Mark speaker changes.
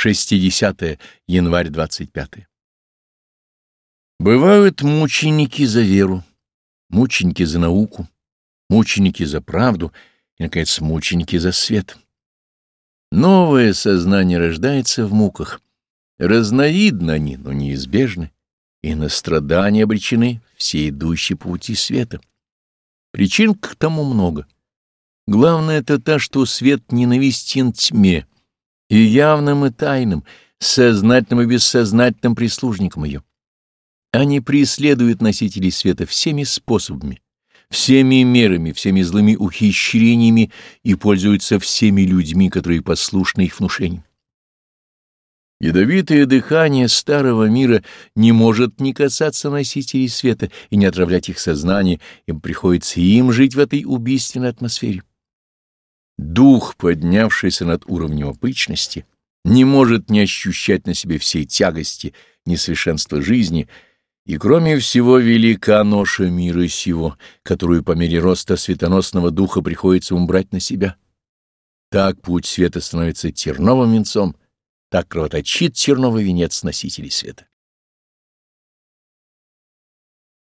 Speaker 1: 60 январь 25. Бывают мученики за веру, мученики за науку, мученики за правду и, наконец, мученики за свет. Новое сознание рождается в муках. Разновидны они, но неизбежны, и на страдания обречены все идущие по пути света. Причин к тому много. Главное — это та, что свет ненавистен тьме, и явным, и тайным, сознательным и бессознательным прислужникам ее. Они преследуют носителей света всеми способами, всеми мерами, всеми злыми ухищрениями и пользуются всеми людьми, которые послушны их внушениям. Ядовитое дыхание старого мира не может не касаться носителей света и не отравлять их сознание, им приходится им жить в этой убийственной атмосфере. Дух, поднявшийся над уровнем обычности, не может не ощущать на себе всей тягости, несовершенства жизни, и кроме всего велика ноша мира сего, которую по мере роста светоносного духа приходится умбрать на себя. Так путь света становится терновым венцом, так кровоточит терновый венец носителей света.